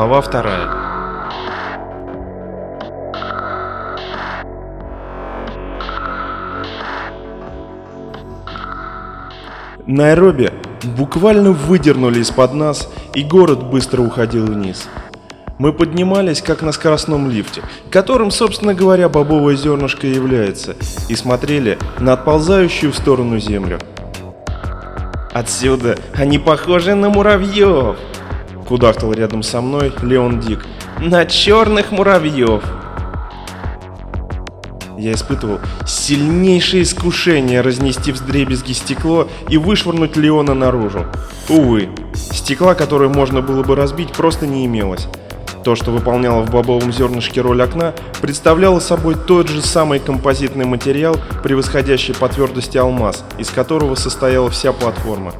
Глава вторая. Найроби буквально выдернули из-под нас, и город быстро уходил вниз. Мы поднимались, как на скоростном лифте, которым, собственно говоря, бобовое зернышко является, и смотрели на отползающую в сторону землю. «Отсюда они похожи на муравьев!» Кудахтал рядом со мной Леон Дик. «На черных муравьев!» Я испытывал сильнейшее искушение разнести вдребезги стекло и вышвырнуть Леона наружу. Увы, стекла, которое можно было бы разбить, просто не имелось. То, что выполняло в бобовом зернышке роль окна, представляло собой тот же самый композитный материал, превосходящий по твердости алмаз, из которого состояла вся платформа.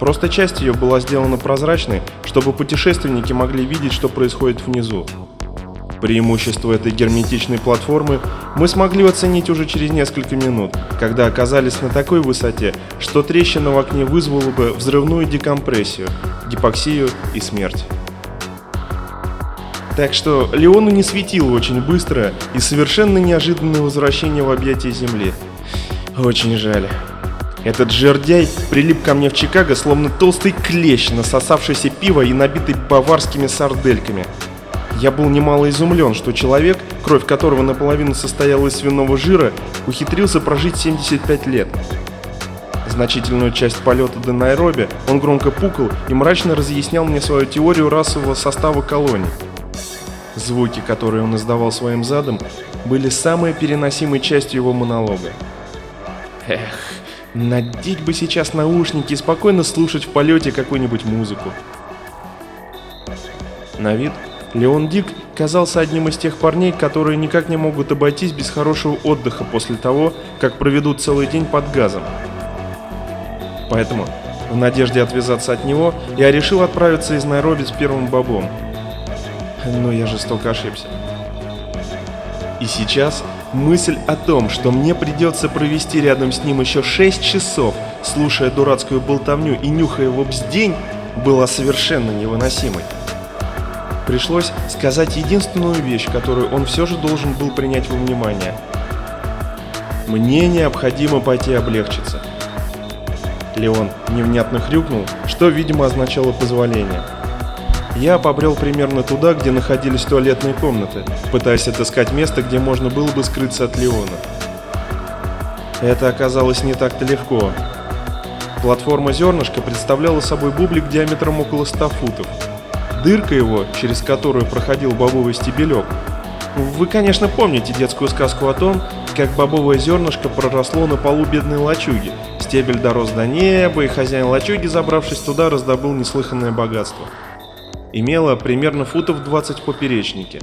Просто часть ее была сделана прозрачной, чтобы путешественники могли видеть, что происходит внизу. Преимущество этой герметичной платформы мы смогли оценить уже через несколько минут, когда оказались на такой высоте, что трещина в окне вызвала бы взрывную декомпрессию, гипоксию и смерть. Так что Леону не светило очень быстро и совершенно неожиданное возвращение в объятия Земли. Очень жаль. Этот жердяй прилип ко мне в Чикаго, словно толстый клещ, насосавшийся пиво и набитый баварскими сардельками. Я был немало изумлен, что человек, кровь которого наполовину состояла из свиного жира, ухитрился прожить 75 лет. Значительную часть полета до Найроби он громко пукал и мрачно разъяснял мне свою теорию расового состава колоний. Звуки, которые он издавал своим задом, были самой переносимой частью его монолога. Эх, надеть бы сейчас наушники и спокойно слушать в полете какую-нибудь музыку. На вид Леон Дик казался одним из тех парней, которые никак не могут обойтись без хорошего отдыха после того, как проведут целый день под газом. Поэтому, в надежде отвязаться от него, я решил отправиться из Найроби с первым бобом. Но я жестоко ошибся. И сейчас мысль о том, что мне придется провести рядом с ним еще 6 часов, слушая дурацкую болтовню и нюхая его бздень, была совершенно невыносимой. Пришлось сказать единственную вещь, которую он все же должен был принять во внимание. Мне необходимо пойти облегчиться. Леон невнятно хрюкнул, что, видимо, означало позволение. Я побрел примерно туда, где находились туалетные комнаты, пытаясь отыскать место, где можно было бы скрыться от Леона. Это оказалось не так-то легко. Платформа зернышка представляла собой бублик диаметром около 100 футов. Дырка его, через которую проходил бобовый стебелек. Вы, конечно, помните детскую сказку о том, как бобовое зернышко проросло на полу бедной лачуги. Стебель дорос до неба, и хозяин лачуги, забравшись туда, раздобыл неслыханное богатство имела примерно футов 20 в поперечнике.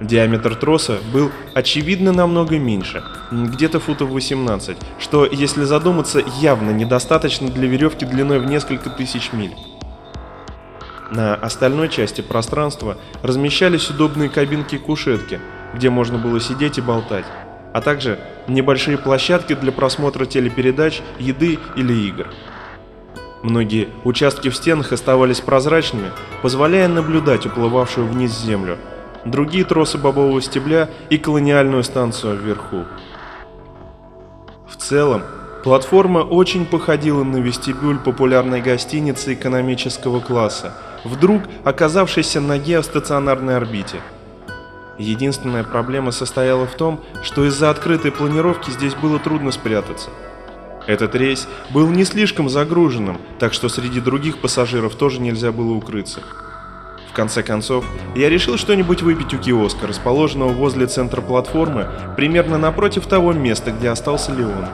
Диаметр троса был очевидно намного меньше, где-то футов 18, что, если задуматься, явно недостаточно для веревки длиной в несколько тысяч миль. На остальной части пространства размещались удобные кабинки-кушетки, где можно было сидеть и болтать, а также небольшие площадки для просмотра телепередач, еды или игр. Многие участки в стенах оставались прозрачными, позволяя наблюдать уплывавшую вниз землю, другие тросы бобового стебля и колониальную станцию вверху. В целом, платформа очень походила на вестибюль популярной гостиницы экономического класса, вдруг оказавшейся на геостационарной орбите. Единственная проблема состояла в том, что из-за открытой планировки здесь было трудно спрятаться – этот рейс был не слишком загруженным, так что среди других пассажиров тоже нельзя было укрыться. В конце концов, я решил что-нибудь выпить у киоска, расположенного возле центра платформы, примерно напротив того места, где остался Леон.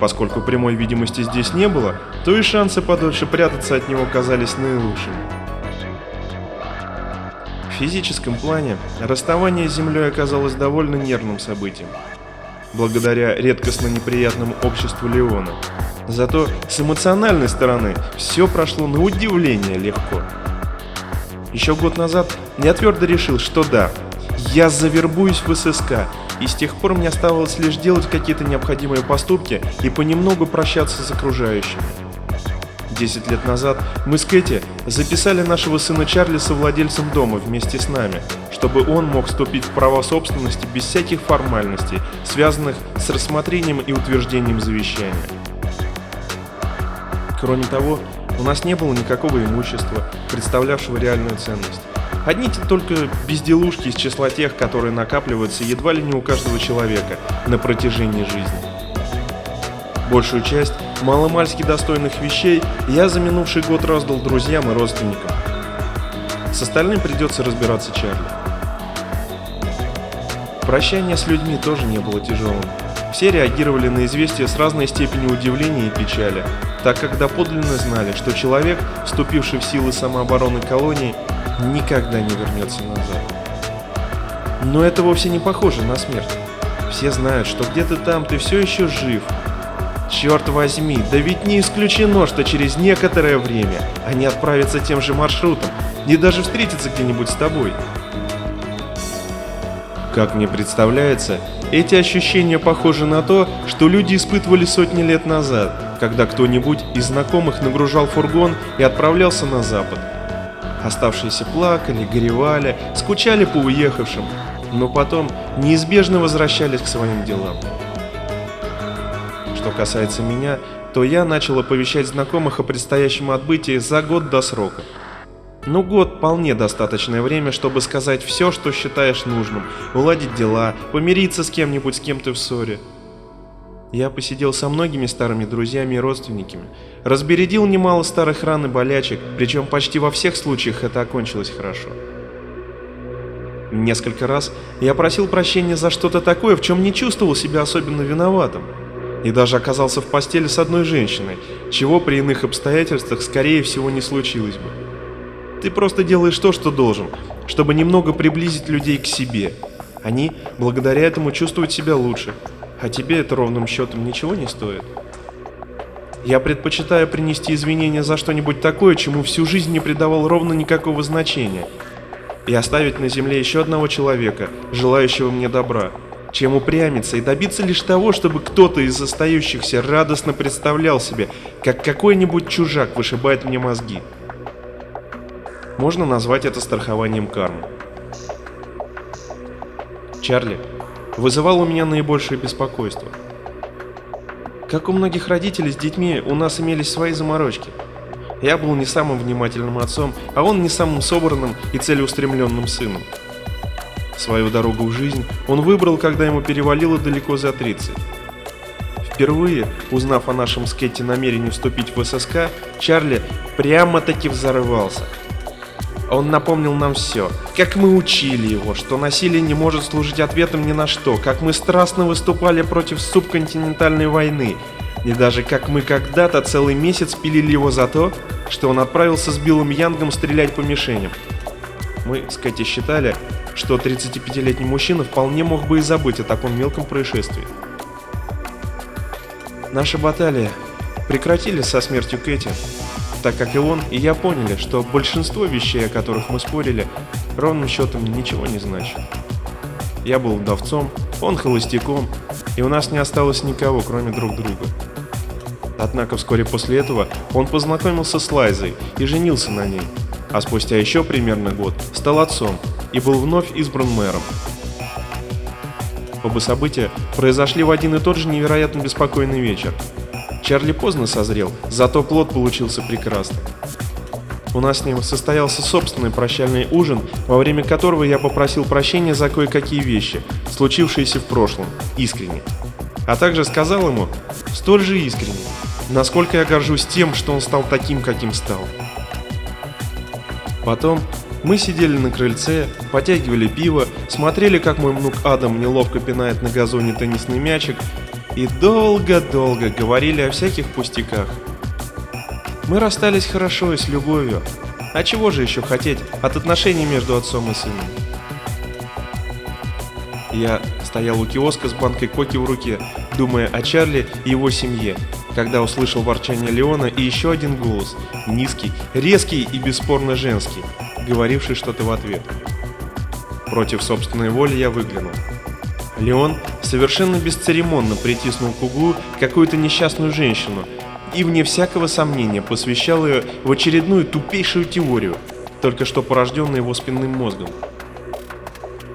Поскольку прямой видимости здесь не было, то и шансы подольше прятаться от него казались наилучшими. В физическом плане расставание с Землей оказалось довольно нервным событием благодаря редкостно неприятному обществу Леона. Зато с эмоциональной стороны все прошло на удивление легко. Еще год назад я твердо решил, что да, я завербуюсь в ССК, и с тех пор мне оставалось лишь делать какие-то необходимые поступки и понемногу прощаться с окружающими. Десять лет назад мы с Кэти записали нашего сына Чарли совладельцем дома вместе с нами, чтобы он мог вступить в права собственности без всяких формальностей, связанных с рассмотрением и утверждением завещания. Кроме того, у нас не было никакого имущества, представлявшего реальную ценность. Одни только безделушки из числа тех, которые накапливаются едва ли не у каждого человека на протяжении жизни. Большую часть маломальски достойных вещей я за минувший год раздал друзьям и родственникам. С остальным придется разбираться Чарли. Прощание с людьми тоже не было тяжелым. Все реагировали на известие с разной степенью удивления и печали, так как доподлинно знали, что человек, вступивший в силы самообороны колонии, никогда не вернется назад. Но это вовсе не похоже на смерть. Все знают, что где-то там ты все еще жив, Черт возьми, да ведь не исключено, что через некоторое время они отправятся тем же маршрутом, не даже встретятся где-нибудь с тобой. Как мне представляется, эти ощущения похожи на то, что люди испытывали сотни лет назад, когда кто-нибудь из знакомых нагружал фургон и отправлялся на запад. Оставшиеся плакали, горевали, скучали по уехавшим, но потом неизбежно возвращались к своим делам. Что касается меня, то я начал оповещать знакомых о предстоящем отбытии за год до срока. Ну, год вполне достаточное время, чтобы сказать все, что считаешь нужным, уладить дела, помириться с кем-нибудь, с кем ты в ссоре. Я посидел со многими старыми друзьями и родственниками, разбередил немало старых ран и болячек, причем почти во всех случаях это окончилось хорошо. Несколько раз я просил прощения за что-то такое, в чем не чувствовал себя особенно виноватым и даже оказался в постели с одной женщиной, чего при иных обстоятельствах скорее всего не случилось бы. Ты просто делаешь то, что должен, чтобы немного приблизить людей к себе. Они благодаря этому чувствуют себя лучше, а тебе это ровным счетом ничего не стоит. Я предпочитаю принести извинения за что-нибудь такое, чему всю жизнь не придавал ровно никакого значения, и оставить на земле еще одного человека, желающего мне добра чем упрямиться и добиться лишь того, чтобы кто-то из остающихся радостно представлял себе, как какой-нибудь чужак вышибает мне мозги. Можно назвать это страхованием кармы. Чарли вызывал у меня наибольшее беспокойство. Как у многих родителей с детьми, у нас имелись свои заморочки. Я был не самым внимательным отцом, а он не самым собранным и целеустремленным сыном. Свою дорогу в жизнь он выбрал, когда ему перевалило далеко за 30. Впервые, узнав о нашем с Кэти намерении вступить в ССК, Чарли прямо-таки взорвался. Он напомнил нам все, как мы учили его, что насилие не может служить ответом ни на что, как мы страстно выступали против субконтинентальной войны, и даже как мы когда-то целый месяц пилили его за то, что он отправился с Биллом Янгом стрелять по мишеням. Мы с Кэти считали, что 35-летний мужчина вполне мог бы и забыть о таком мелком происшествии. Наши баталии прекратились со смертью Кэти, так как и он, и я поняли, что большинство вещей, о которых мы спорили, ровным счетом ничего не значит. Я был вдовцом, он холостяком, и у нас не осталось никого, кроме друг друга. Однако вскоре после этого он познакомился с Лайзой и женился на ней, а спустя еще примерно год стал отцом и был вновь избран мэром. Оба события произошли в один и тот же невероятно беспокойный вечер. Чарли поздно созрел, зато плод получился прекрасным. У нас с ним состоялся собственный прощальный ужин, во время которого я попросил прощения за кое-какие вещи, случившиеся в прошлом, искренне. А также сказал ему, столь же искренне, насколько я горжусь тем, что он стал таким, каким стал. Потом мы сидели на крыльце, потягивали пиво, смотрели, как мой внук Адам неловко пинает на газоне теннисный мячик, и долго-долго говорили о всяких пустяках. Мы расстались хорошо и с любовью. А чего же еще хотеть от отношений между отцом и сыном? Я стоял у киоска с банкой коки в руке, думая о Чарли и его семье, когда услышал ворчание Леона и еще один голос, низкий, резкий и бесспорно женский, говоривший что-то в ответ. Против собственной воли я выглянул. Леон совершенно бесцеремонно притиснул к углу какую-то несчастную женщину, и, вне всякого сомнения, посвящал ее в очередную тупейшую теорию, только что порожденную его спинным мозгом.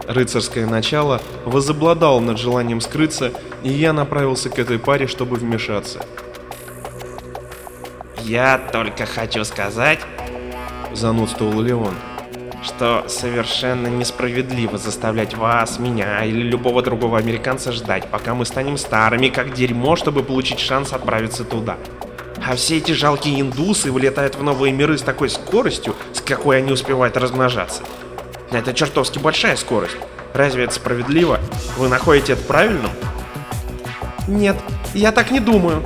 Рыцарское начало возобладало над желанием скрыться, и я направился к этой паре, чтобы вмешаться. «Я только хочу сказать», — занудствовал Леон, что совершенно несправедливо заставлять вас, меня или любого другого американца ждать, пока мы станем старыми, как дерьмо, чтобы получить шанс отправиться туда. А все эти жалкие индусы вылетают в новые миры с такой скоростью, с какой они успевают размножаться. Это чертовски большая скорость. Разве это справедливо? Вы находите это правильным? Нет, я так не думаю,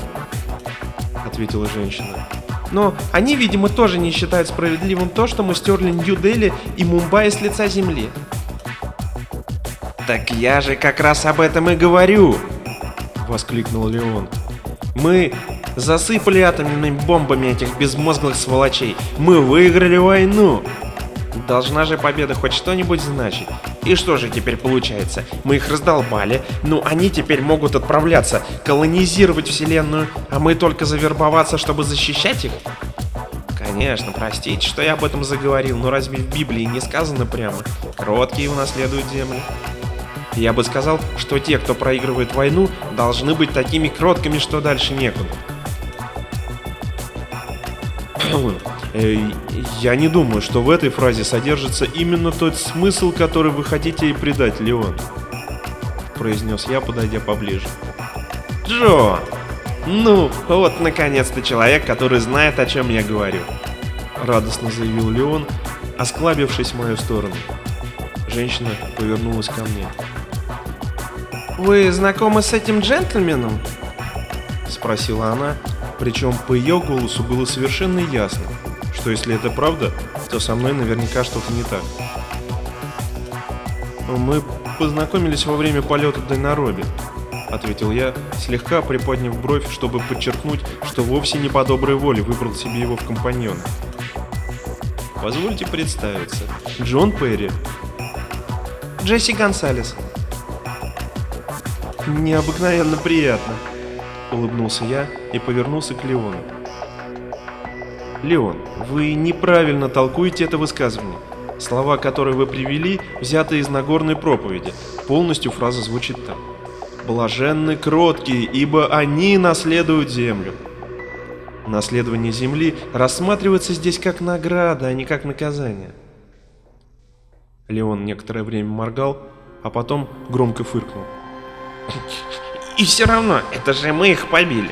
ответила женщина. Но они, видимо, тоже не считают справедливым то, что мы стерли Нью-Дели и Мумбаи с лица земли. «Так я же как раз об этом и говорю!» — воскликнул Леон. «Мы засыпали атомными бомбами этих безмозглых сволочей. Мы выиграли войну!» Должна же победа хоть что-нибудь значить. И что же теперь получается? Мы их раздолбали, ну они теперь могут отправляться, колонизировать Вселенную, а мы только завербоваться, чтобы защищать их? Конечно, простите, что я об этом заговорил, но разве в Библии не сказано прямо? Кроткие унаследуют землю. Я бы сказал, что те, кто проигрывает войну, должны быть такими кроткими, что дальше некуда. Я не думаю, что в этой фразе содержится именно тот смысл, который вы хотите ей придать, Леон. Произнес я, подойдя поближе. Джо! Ну, вот наконец-то человек, который знает, о чем я говорю. Радостно заявил Леон, осклабившись в мою сторону. Женщина повернулась ко мне. «Вы знакомы с этим джентльменом?» Спросила она, причем по ее голосу было совершенно ясно, что если это правда, то со мной наверняка что-то не так. «Мы познакомились во время полета до Найроби», — ответил я, слегка приподняв бровь, чтобы подчеркнуть, что вовсе не по доброй воле выбрал себе его в компаньоны. «Позвольте представиться. Джон Перри». «Джесси Гонсалес». «Необыкновенно приятно», — улыбнулся я и повернулся к Леону. Леон, вы неправильно толкуете это высказывание. Слова, которые вы привели, взяты из Нагорной проповеди. Полностью фраза звучит так. «Блаженны кроткие, ибо они наследуют землю». Наследование земли рассматривается здесь как награда, а не как наказание. Леон некоторое время моргал, а потом громко фыркнул. «И все равно, это же мы их побили!»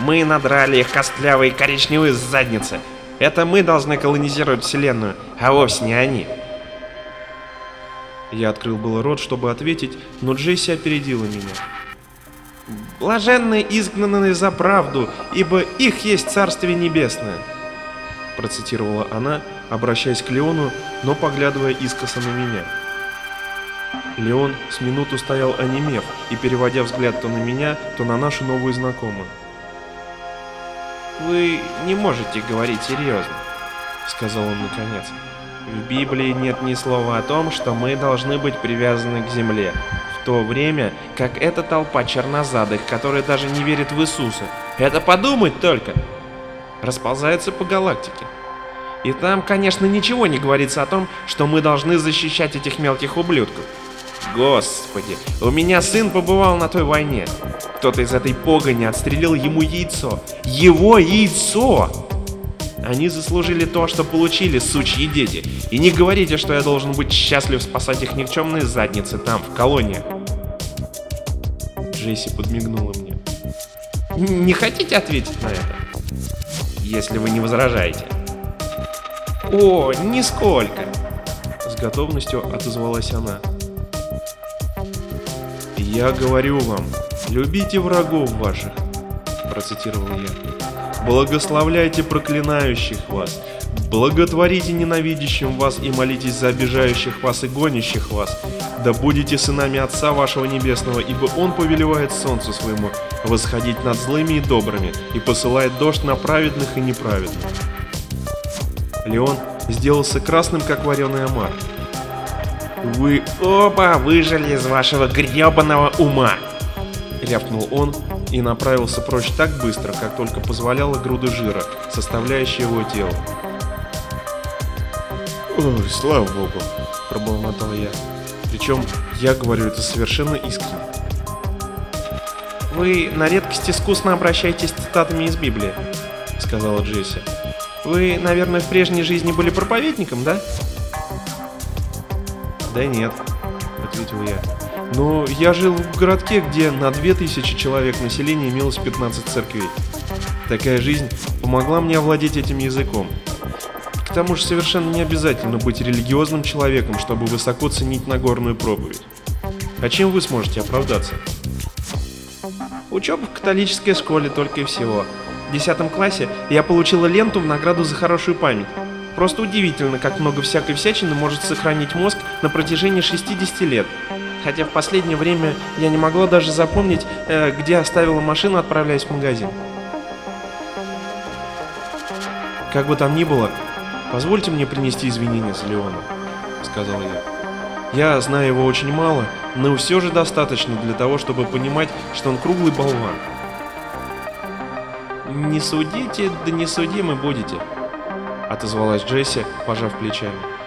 Мы надрали их костлявые коричневые задницы. Это мы должны колонизировать Вселенную, а вовсе не они. Я открыл было рот, чтобы ответить, но Джесси опередила меня. «Блаженные изгнанные за правду, ибо их есть Царствие Небесное», процитировала она, обращаясь к Леону, но поглядывая искоса на меня. Леон с минуту стоял онемев и переводя взгляд то на меня, то на нашу новую знакомую. «Вы не можете говорить серьезно», — сказал он наконец. «В Библии нет ни слова о том, что мы должны быть привязаны к земле, в то время как эта толпа чернозадых, которая даже не верит в Иисуса, это подумать только, расползается по галактике. И там, конечно, ничего не говорится о том, что мы должны защищать этих мелких ублюдков. Господи, у меня сын побывал на той войне. Кто-то из этой погони отстрелил ему яйцо. Его яйцо! Они заслужили то, что получили, сучьи дети. И не говорите, что я должен быть счастлив спасать их никчемные задницы там, в колонии. Джесси подмигнула мне. Не хотите ответить на это? Если вы не возражаете. О, нисколько. С готовностью отозвалась она. «Я говорю вам, любите врагов ваших», – процитировал я. «Благословляйте проклинающих вас, благотворите ненавидящим вас и молитесь за обижающих вас и гонящих вас. Да будете сынами Отца вашего Небесного, ибо Он повелевает солнцу своему восходить над злыми и добрыми и посылает дождь на праведных и неправедных». Леон сделался красным, как вареный омар. Вы оба выжили из вашего гребаного ума! Рявкнул он и направился прочь так быстро, как только позволяла груда жира, составляющая его тело. «Ой, слава богу!» – пробормотал я. Причем я говорю это совершенно искренне. «Вы на редкость искусно обращаетесь с цитатами из Библии», — сказала Джесси. «Вы, наверное, в прежней жизни были проповедником, да?» «Да нет», — ответил я. «Но я жил в городке, где на 2000 человек населения имелось 15 церквей. Такая жизнь помогла мне овладеть этим языком. К тому же совершенно не обязательно быть религиозным человеком, чтобы высоко ценить Нагорную проповедь. А чем вы сможете оправдаться?» Учеба в католической школе только и всего. В 10 классе я получила ленту в награду за хорошую память. Просто удивительно, как много всякой всячины может сохранить мозг на протяжении 60 лет. Хотя в последнее время я не могла даже запомнить, э, где оставила машину, отправляясь в магазин. «Как бы там ни было, позвольте мне принести извинения за Леона», — сказал я. «Я знаю его очень мало, но все же достаточно для того, чтобы понимать, что он круглый болван». «Не судите, да не судимы будете», — отозвалась Джесси, пожав плечами.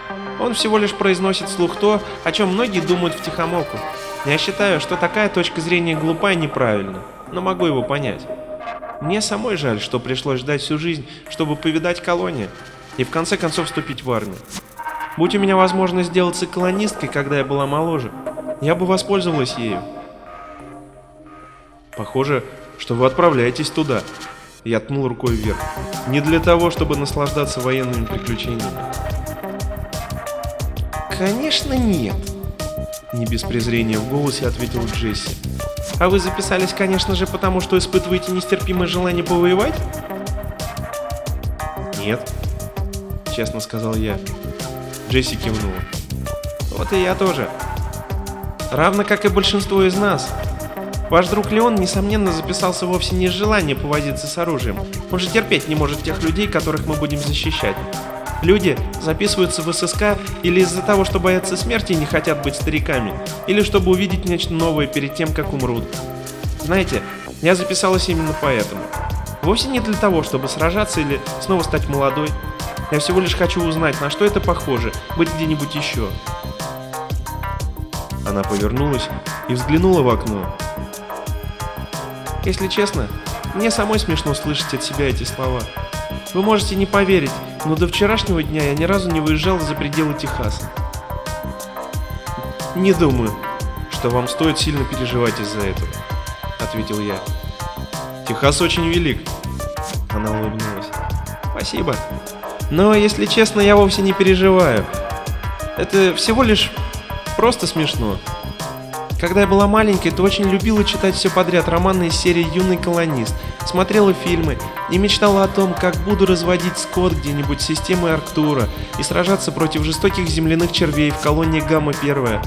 «Он всего лишь произносит вслух то, о чем многие думают втихомолку. Я считаю, что такая точка зрения глупа и неправильна, но могу его понять. Мне самой жаль, что пришлось ждать всю жизнь, чтобы повидать колонию и в конце концов вступить в армию. Будь у меня возможность сделаться колонисткой, когда я была моложе, я бы воспользовалась ею. Похоже, что вы отправляетесь туда. Я ткнул рукой вверх. Не для того, чтобы наслаждаться военными приключениями. Конечно нет. Не без презрения в голосе ответил Джесси. А вы записались, конечно же, потому что испытываете нестерпимое желание повоевать? Нет, честно сказал я. Джесси кивнула. Вот и я тоже. Равно как и большинство из нас. Ваш друг Леон, несомненно, записался вовсе не из желания повозиться с оружием. Он же терпеть не может тех людей, которых мы будем защищать. Люди записываются в ССК или из-за того, что боятся смерти и не хотят быть стариками, или чтобы увидеть нечто новое перед тем, как умрут. Знаете, я записалась именно поэтому. Вовсе не для того, чтобы сражаться или снова стать молодой. Я всего лишь хочу узнать, на что это похоже, быть где-нибудь еще. Она повернулась и взглянула в окно. Если честно, мне самой смешно слышать от себя эти слова. Вы можете не поверить, но до вчерашнего дня я ни разу не выезжал за пределы Техаса. Не думаю, что вам стоит сильно переживать из-за этого, ответил я. Техас очень велик. Она улыбнулась. Спасибо. Но, если честно, я вовсе не переживаю. Это всего лишь просто смешно. Когда я была маленькой, то очень любила читать все подряд романы из серии «Юный колонист», смотрела фильмы и мечтала о том, как буду разводить скот где-нибудь с системой Арктура и сражаться против жестоких земляных червей в колонии Гамма-1.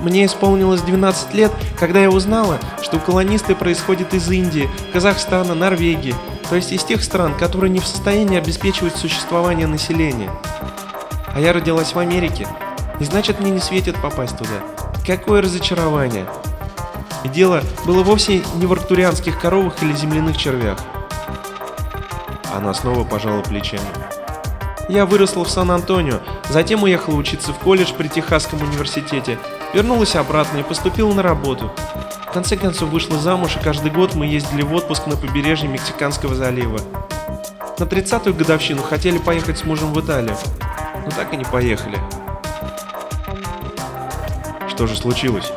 Мне исполнилось 12 лет, когда я узнала, что колонисты происходят из Индии, Казахстана, Норвегии, то есть из тех стран, которые не в состоянии обеспечивать существование населения. А я родилась в Америке, и значит мне не светит попасть туда. Какое разочарование! И дело было вовсе не в арктурианских коровах или земляных червях. Она снова пожала плечами. Я выросла в Сан-Антонио, затем уехала учиться в колледж при Техасском университете, вернулась обратно и поступила на работу. В конце концов вышла замуж, и каждый год мы ездили в отпуск на побережье Мексиканского залива. На 30-ю годовщину хотели поехать с мужем в Италию, но так и не поехали. Что же случилось?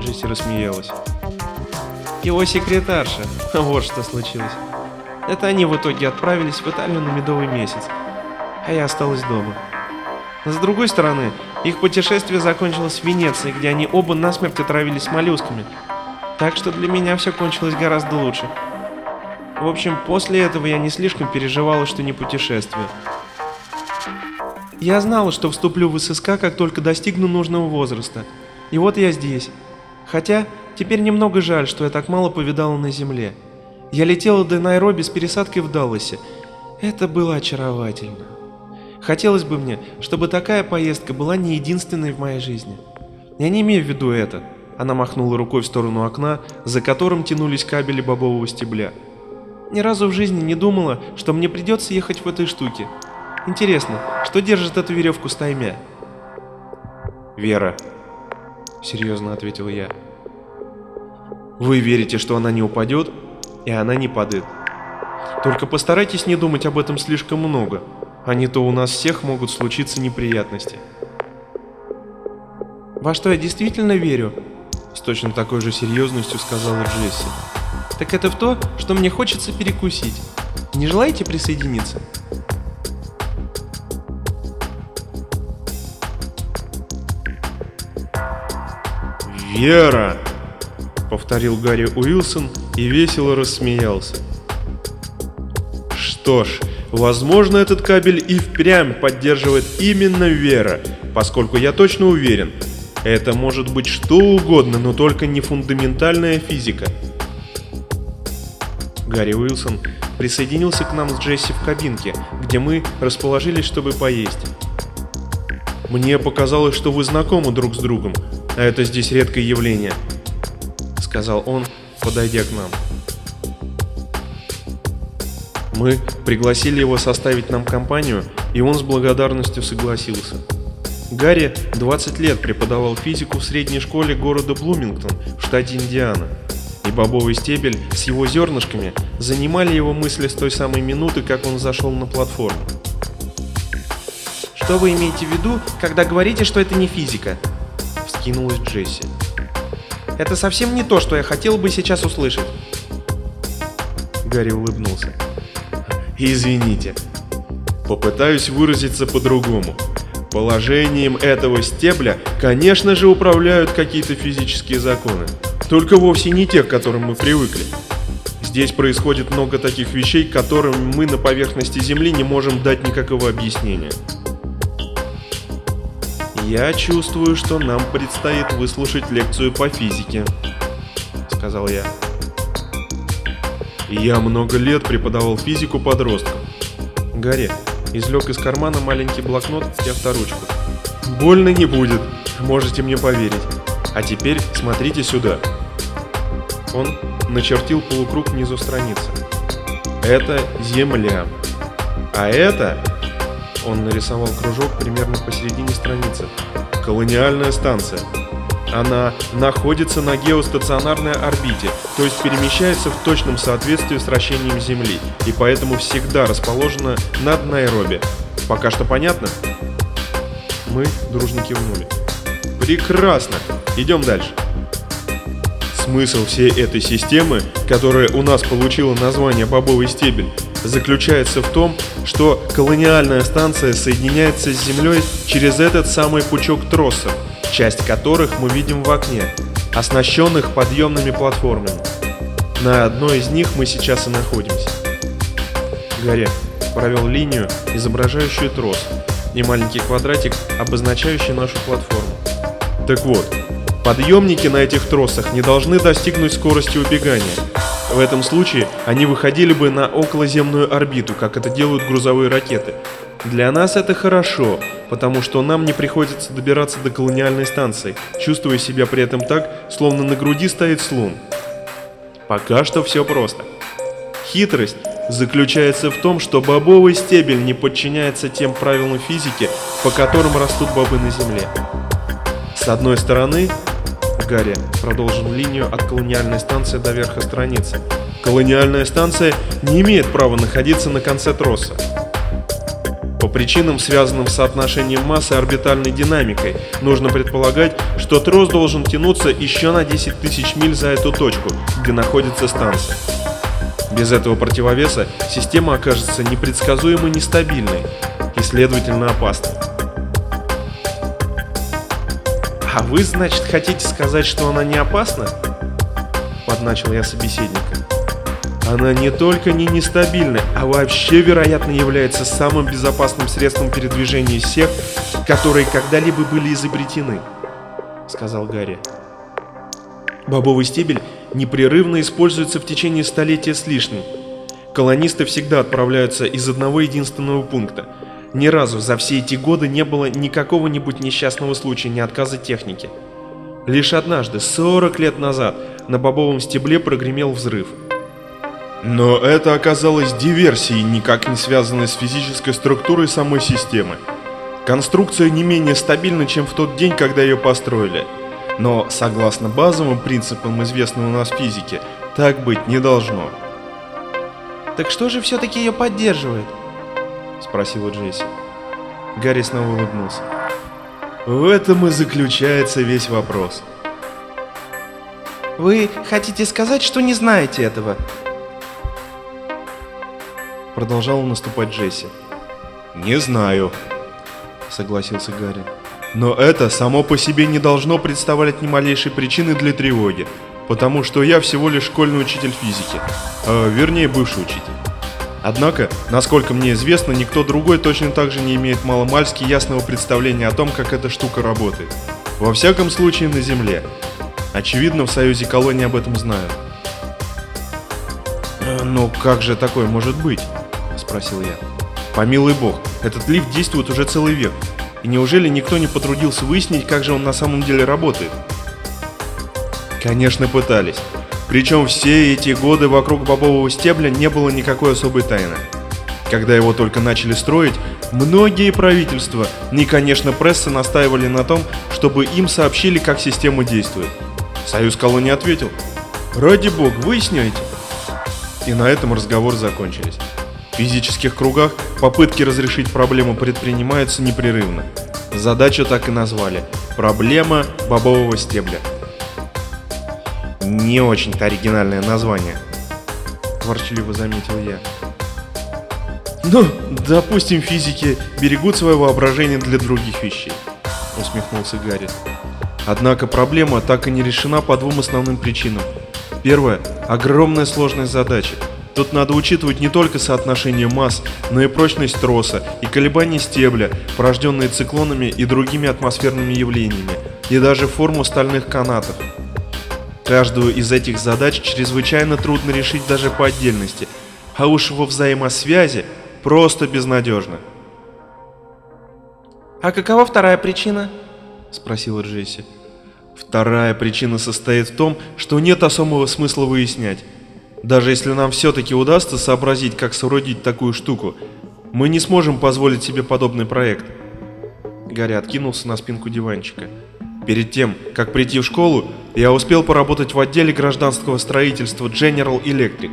Джесси рассмеялась. Его секретарша. Вот что случилось. Это они в итоге отправились в Италию на медовый месяц, а я осталась дома. С другой стороны, их путешествие закончилось в Венеции, где они оба насмерть отравились моллюсками. Так что для меня все кончилось гораздо лучше. В общем, после этого я не слишком переживала, что не путешествие. Я знала, что вступлю в ССК, как только достигну нужного возраста. И вот я здесь. Хотя, теперь немного жаль, что я так мало повидала на Земле. Я летела до Найроби с пересадкой в Далласе. Это было очаровательно. Хотелось бы мне, чтобы такая поездка была не единственной в моей жизни. Я не имею в виду это. Она махнула рукой в сторону окна, за которым тянулись кабели бобового стебля. Ни разу в жизни не думала, что мне придется ехать в этой штуке. Интересно, что держит эту веревку стаймя? «Вера», — серьезно ответил я. «Вы верите, что она не упадет, и она не падает. Только постарайтесь не думать об этом слишком много, а не то у нас всех могут случиться неприятности». «Во что я действительно верю?» С точно такой же серьезностью сказала Джесси. «Так это в то, что мне хочется перекусить. Не желаете присоединиться?» «Вера!» — повторил Гарри Уилсон и весело рассмеялся. «Что ж, возможно, этот кабель и впрямь поддерживает именно Вера, поскольку я точно уверен, это может быть что угодно, но только не фундаментальная физика». Гарри Уилсон присоединился к нам с Джесси в кабинке, где мы расположились, чтобы поесть. «Мне показалось, что вы знакомы друг с другом, а это здесь редкое явление», — сказал он, подойдя к нам. Мы пригласили его составить нам компанию, и он с благодарностью согласился. Гарри 20 лет преподавал физику в средней школе города Блумингтон в штате Индиана, и бобовый стебель с его зернышками занимали его мысли с той самой минуты, как он зашел на платформу. «Что вы имеете в виду, когда говорите, что это не физика?» Вскинулась Джесси. «Это совсем не то, что я хотел бы сейчас услышать». Гарри улыбнулся. «Извините. Попытаюсь выразиться по-другому. Положением этого стебля, конечно же, управляют какие-то физические законы. Только вовсе не те, к которым мы привыкли. Здесь происходит много таких вещей, которым мы на поверхности Земли не можем дать никакого объяснения. «Я чувствую, что нам предстоит выслушать лекцию по физике», — сказал я. «Я много лет преподавал физику подросткам». Гарри извлек из кармана маленький блокнот и авторучку. «Больно не будет, можете мне поверить. А теперь смотрите сюда». Он начертил полукруг внизу страницы. «Это Земля. А это он нарисовал кружок примерно посередине страницы. Колониальная станция. Она находится на геостационарной орбите, то есть перемещается в точном соответствии с вращением Земли, и поэтому всегда расположена над Найроби. Пока что понятно? Мы дружно кивнули. Прекрасно! Идем дальше. Смысл всей этой системы, которая у нас получила название «бобовый стебель», заключается в том, что колониальная станция соединяется с Землей через этот самый пучок тросов, часть которых мы видим в окне, оснащенных подъемными платформами. На одной из них мы сейчас и находимся. Гарри провел линию, изображающую трос, и маленький квадратик, обозначающий нашу платформу. Так вот, подъемники на этих тросах не должны достигнуть скорости убегания, в этом случае они выходили бы на околоземную орбиту, как это делают грузовые ракеты. Для нас это хорошо, потому что нам не приходится добираться до колониальной станции, чувствуя себя при этом так, словно на груди стоит слон. Пока что все просто. Хитрость заключается в том, что бобовый стебель не подчиняется тем правилам физики, по которым растут бобы на Земле. С одной стороны, Гарри продолжил линию от колониальной станции до верха страницы. Колониальная станция не имеет права находиться на конце троса. По причинам, связанным с соотношением массы и орбитальной динамикой, нужно предполагать, что трос должен тянуться еще на 10 тысяч миль за эту точку, где находится станция. Без этого противовеса система окажется непредсказуемо нестабильной и, следовательно, опасной. «А вы, значит, хотите сказать, что она не опасна?» Подначил я собеседника. Она не только не нестабильна, а вообще, вероятно, является самым безопасным средством передвижения всех, которые когда-либо были изобретены, сказал Гарри. Бобовый стебель непрерывно используется в течение столетия с лишним. Колонисты всегда отправляются из одного единственного пункта – ни разу за все эти годы не было никакого-нибудь несчастного случая, ни отказа техники. Лишь однажды, 40 лет назад, на бобовом стебле прогремел взрыв. Но это оказалось диверсией, никак не связанной с физической структурой самой системы. Конструкция не менее стабильна, чем в тот день, когда ее построили. Но, согласно базовым принципам известной у нас физики, так быть не должно. «Так что же все-таки ее поддерживает?» — спросила Джесси. Гарри снова улыбнулся. В этом и заключается весь вопрос. Вы хотите сказать, что не знаете этого? Продолжала наступать Джесси. Не знаю, согласился Гарри. Но это само по себе не должно представлять ни малейшей причины для тревоги, потому что я всего лишь школьный учитель физики, а, вернее бывший учитель. Однако, насколько мне известно, никто другой точно так же не имеет маломальски ясного представления о том, как эта штука работает. Во всяком случае, на Земле. Очевидно, в Союзе колонии об этом знают. «Э, «Но как же такое может быть?» – спросил я. «Помилуй бог, этот лифт действует уже целый век. И неужели никто не потрудился выяснить, как же он на самом деле работает?» Конечно, пытались. Причем все эти годы вокруг бобового стебля не было никакой особой тайны. Когда его только начали строить, многие правительства, и, конечно, пресса настаивали на том, чтобы им сообщили, как система действует. Союз колонии ответил, «Ради бога, выясняйте». И на этом разговор закончились. В физических кругах попытки разрешить проблему предпринимаются непрерывно. Задачу так и назвали – «Проблема бобового стебля». Не очень-то оригинальное название. Ворчливо заметил я. Ну, допустим, физики берегут свое воображение для других вещей. Усмехнулся Гарри. Однако проблема так и не решена по двум основным причинам. Первое – огромная сложность задачи. Тут надо учитывать не только соотношение масс, но и прочность троса и колебания стебля, порожденные циклонами и другими атмосферными явлениями, и даже форму стальных канатов. Каждую из этих задач чрезвычайно трудно решить даже по отдельности, а уж во взаимосвязи просто безнадежно. «А какова вторая причина?» – спросила Джесси. Вторая причина состоит в том, что нет особого смысла выяснять. Даже если нам все-таки удастся сообразить, как соорудить такую штуку, мы не сможем позволить себе подобный проект. Гарри откинулся на спинку диванчика. Перед тем, как прийти в школу, я успел поработать в отделе гражданского строительства General Electric.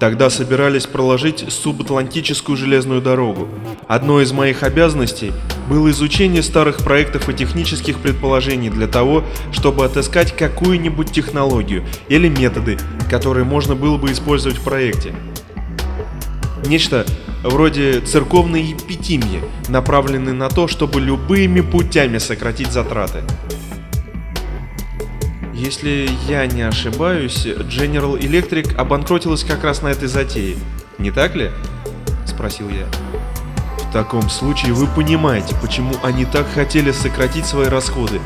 Тогда собирались проложить субатлантическую железную дорогу. Одной из моих обязанностей было изучение старых проектов и технических предположений для того, чтобы отыскать какую-нибудь технологию или методы, которые можно было бы использовать в проекте. Нечто вроде церковной епитимии, направленной на то, чтобы любыми путями сократить затраты. Если я не ошибаюсь, General Electric обанкротилась как раз на этой затее, не так ли? Спросил я. В таком случае вы понимаете, почему они так хотели сократить свои расходы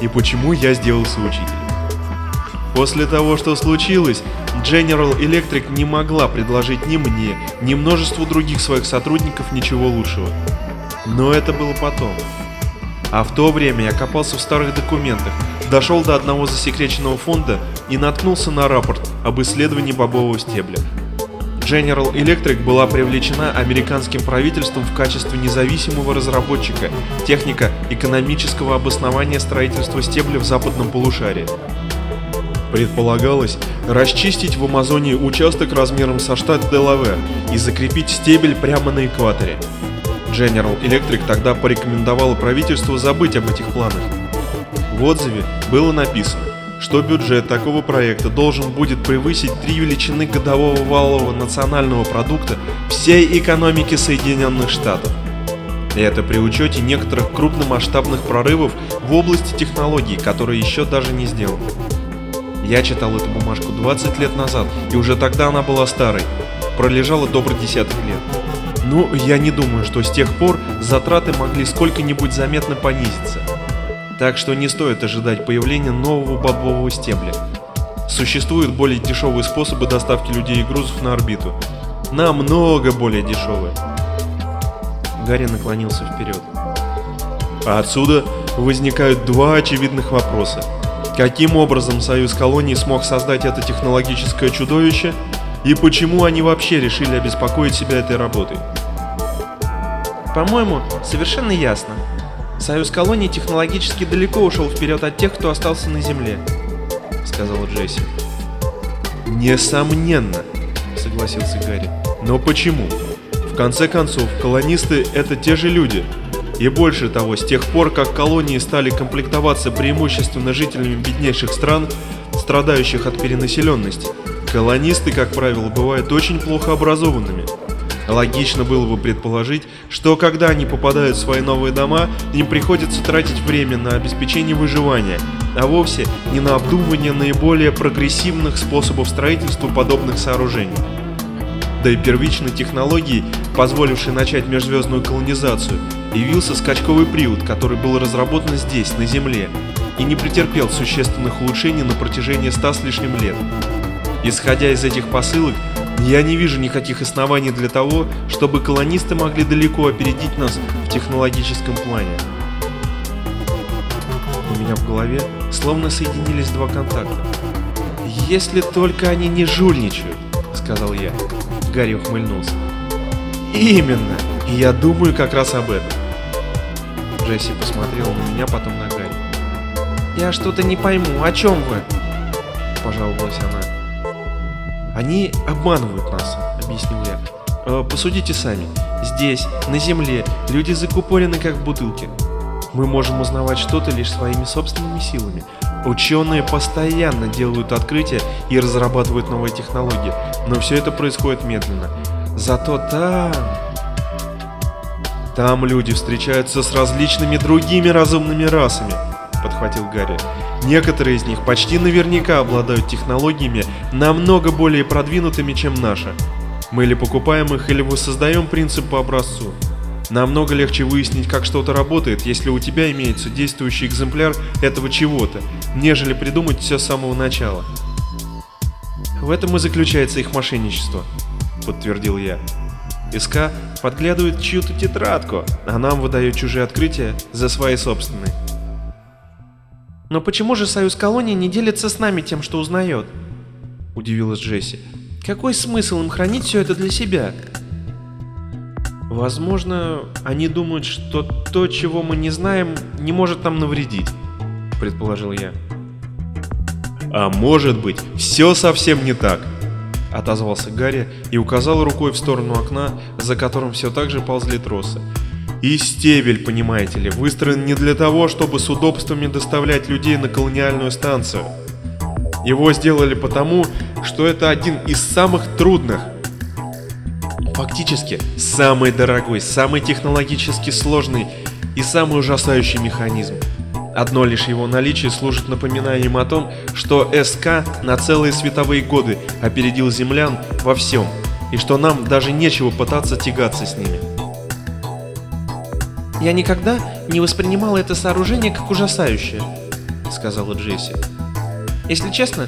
и почему я сделался учителем. После того, что случилось, General Electric не могла предложить ни мне, ни множеству других своих сотрудников ничего лучшего. Но это было потом. А в то время я копался в старых документах, дошел до одного засекреченного фонда и наткнулся на рапорт об исследовании бобового стебля. General Electric была привлечена американским правительством в качестве независимого разработчика техника экономического обоснования строительства стебля в западном полушарии. Предполагалось расчистить в Амазонии участок размером со штат Делавер и закрепить стебель прямо на экваторе. General Electric тогда порекомендовала правительству забыть об этих планах. В отзыве было написано, что бюджет такого проекта должен будет превысить три величины годового валового национального продукта всей экономики Соединенных Штатов. Это при учете некоторых крупномасштабных прорывов в области технологий, которые еще даже не сделаны. Я читал эту бумажку 20 лет назад, и уже тогда она была старой. Пролежала добрый десяток лет. Ну, я не думаю, что с тех пор затраты могли сколько-нибудь заметно понизиться. Так что не стоит ожидать появления нового бобового стебля. Существуют более дешевые способы доставки людей и грузов на орбиту. Намного более дешевые. Гарри наклонился вперед. А отсюда возникают два очевидных вопроса. Каким образом Союз колоний смог создать это технологическое чудовище и почему они вообще решили обеспокоить себя этой работой? По-моему, совершенно ясно. Союз колоний технологически далеко ушел вперед от тех, кто остался на Земле, сказала Джесси. Несомненно, согласился Гарри. Но почему? В конце концов, колонисты это те же люди. И больше того, с тех пор, как колонии стали комплектоваться преимущественно жителями беднейших стран, страдающих от перенаселенности, колонисты, как правило, бывают очень плохо образованными. Логично было бы предположить, что когда они попадают в свои новые дома, им приходится тратить время на обеспечение выживания, а вовсе не на обдумывание наиболее прогрессивных способов строительства подобных сооружений. Да и первичной технологией, позволившей начать межзвездную колонизацию, явился скачковый привод, который был разработан здесь, на Земле, и не претерпел существенных улучшений на протяжении ста с лишним лет. Исходя из этих посылок, я не вижу никаких оснований для того, чтобы колонисты могли далеко опередить нас в технологическом плане. У меня в голове словно соединились два контакта. «Если только они не жульничают», — сказал я. Гарри ухмыльнулся. «Именно! Я думаю как раз об этом». Джесси посмотрела на меня, потом на Гарри. «Я что-то не пойму, о чем вы?» — пожаловалась она. Они обманывают нас, объяснил я. Э, посудите сами. Здесь, на Земле, люди закупорены как в бутылке. Мы можем узнавать что-то лишь своими собственными силами. Ученые постоянно делают открытия и разрабатывают новые технологии, но все это происходит медленно. Зато там... Там люди встречаются с различными другими разумными расами, подхватил Гарри. Некоторые из них почти наверняка обладают технологиями намного более продвинутыми, чем наша. Мы или покупаем их, или воссоздаем принцип по образцу. Намного легче выяснить, как что-то работает, если у тебя имеется действующий экземпляр этого чего-то, нежели придумать все с самого начала. В этом и заключается их мошенничество, подтвердил я. СК подглядывает чью-то тетрадку, а нам выдает чужие открытия за свои собственные. «Но почему же Союз Колоний не делится с нами тем, что узнает?» – удивилась Джесси. «Какой смысл им хранить все это для себя?» «Возможно, они думают, что то, чего мы не знаем, не может нам навредить», – предположил я. «А может быть, все совсем не так», — отозвался Гарри и указал рукой в сторону окна, за которым все так же ползли тросы. И стебель, понимаете ли, выстроен не для того, чтобы с удобствами доставлять людей на колониальную станцию. Его сделали потому, что это один из самых трудных, фактически самый дорогой, самый технологически сложный и самый ужасающий механизм. Одно лишь его наличие служит напоминанием о том, что СК на целые световые годы опередил землян во всем, и что нам даже нечего пытаться тягаться с ними. «Я никогда не воспринимала это сооружение как ужасающее», — сказала Джесси. «Если честно,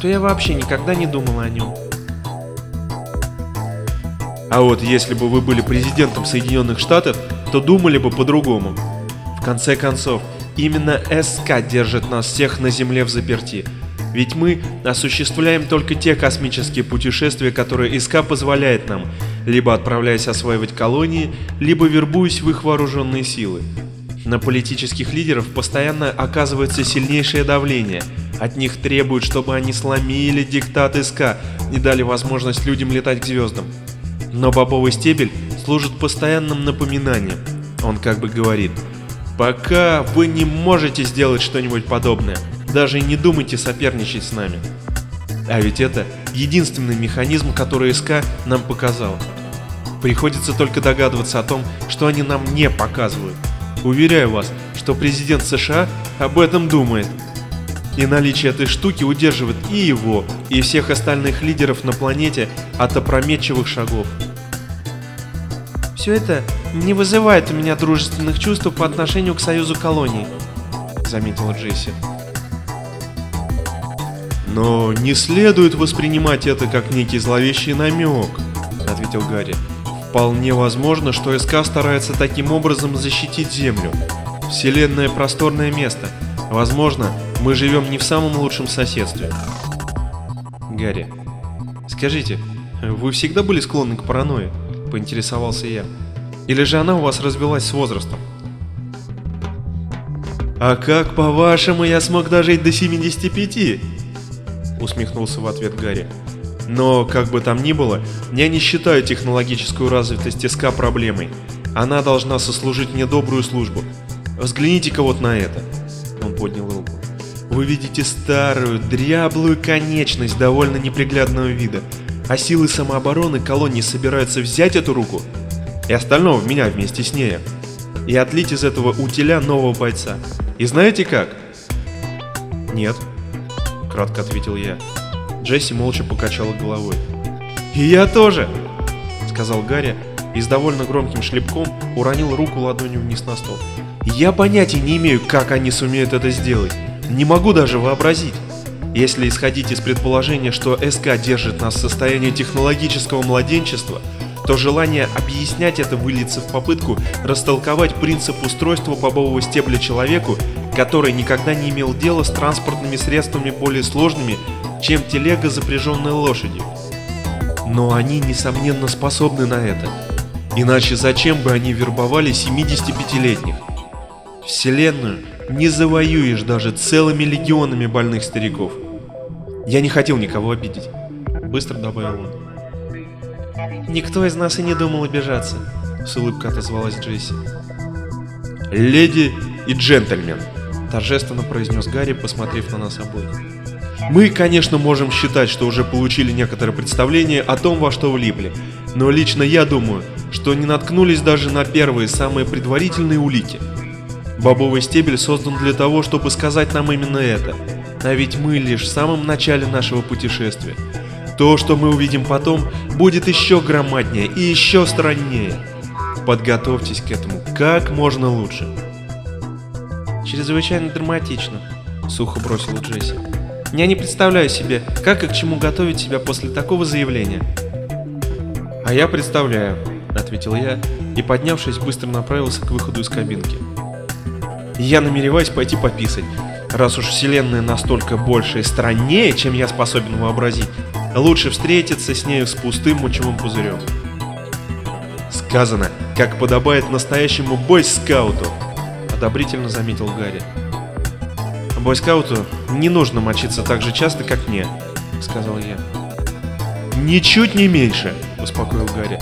то я вообще никогда не думала о нем». А вот если бы вы были президентом Соединенных Штатов, то думали бы по-другому. В конце концов, именно СК держит нас всех на Земле в заперти. Ведь мы осуществляем только те космические путешествия, которые СК позволяет нам, либо отправляясь осваивать колонии, либо вербуясь в их вооруженные силы. На политических лидеров постоянно оказывается сильнейшее давление. От них требуют, чтобы они сломили диктат СК и дали возможность людям летать к звездам. Но бобовый стебель служит постоянным напоминанием. Он как бы говорит, пока вы не можете сделать что-нибудь подобное, даже не думайте соперничать с нами. А ведь это единственный механизм, который СК нам показал. Приходится только догадываться о том, что они нам не показывают. Уверяю вас, что президент США об этом думает. И наличие этой штуки удерживает и его, и всех остальных лидеров на планете от опрометчивых шагов. «Все это не вызывает у меня дружественных чувств по отношению к Союзу колоний», — заметила Джесси. «Но не следует воспринимать это как некий зловещий намек», — ответил Гарри. «Вполне возможно, что СК старается таким образом защитить Землю. Вселенная — просторное место. Возможно, мы живем не в самом лучшем соседстве. Гарри, скажите, вы всегда были склонны к паранойи? Поинтересовался я. Или же она у вас развелась с возрастом? А как, по-вашему, я смог дожить до 75? Усмехнулся в ответ Гарри. Но, как бы там ни было, я не считаю технологическую развитость СК проблемой. Она должна сослужить мне добрую службу. Взгляните-ка вот на это. Он поднял руку. Вы видите старую, дряблую конечность довольно неприглядного вида, а силы самообороны колонии собираются взять эту руку и остального в меня вместе с ней и отлить из этого утиля нового бойца. И знаете как? Нет, кратко ответил я. Джесси молча покачала головой. «И я тоже!» — сказал Гарри и с довольно громким шлепком уронил руку ладонью вниз на стол. «Я понятия не имею, как они сумеют это сделать. Не могу даже вообразить. Если исходить из предположения, что СК держит нас в состоянии технологического младенчества, то желание объяснять это выльется в попытку растолковать принцип устройства бобового стебля человеку, который никогда не имел дела с транспортными средствами более сложными, чем телега, запряженная лошадью. Но они, несомненно, способны на это. Иначе зачем бы они вербовали 75-летних? Вселенную не завоюешь даже целыми легионами больных стариков. Я не хотел никого обидеть, быстро добавил он. Никто из нас и не думал обижаться, с улыбкой отозвалась Джесси. Леди и джентльмен, торжественно произнес Гарри, посмотрев на нас обоих. Мы, конечно, можем считать, что уже получили некоторое представление о том, во что влипли, но лично я думаю, что не наткнулись даже на первые самые предварительные улики. Бобовый стебель создан для того, чтобы сказать нам именно это. А ведь мы лишь в самом начале нашего путешествия. То, что мы увидим потом, будет еще громаднее и еще страннее. Подготовьтесь к этому как можно лучше. Чрезвычайно драматично, сухо бросила Джесси. Я не представляю себе, как и к чему готовить себя после такого заявления. А я представляю, ответил я и, поднявшись, быстро направился к выходу из кабинки. Я намереваюсь пойти пописать. Раз уж вселенная настолько больше и страннее, чем я способен вообразить, лучше встретиться с нею с пустым мочевым пузырем. Сказано, как подобает настоящему бойскауту, одобрительно заметил Гарри. Бойскауту не нужно мочиться так же часто, как мне, сказал я. Ничуть не меньше, успокоил Гарри.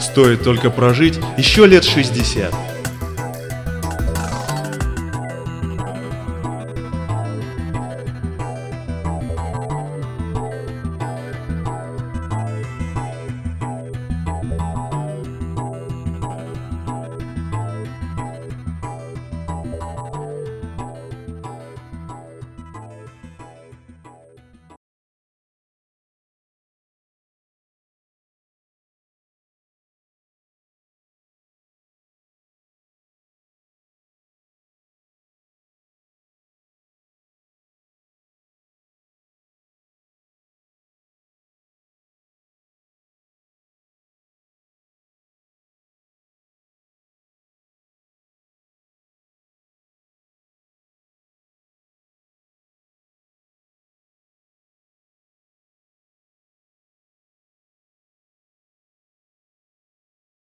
Стоит только прожить еще лет 60.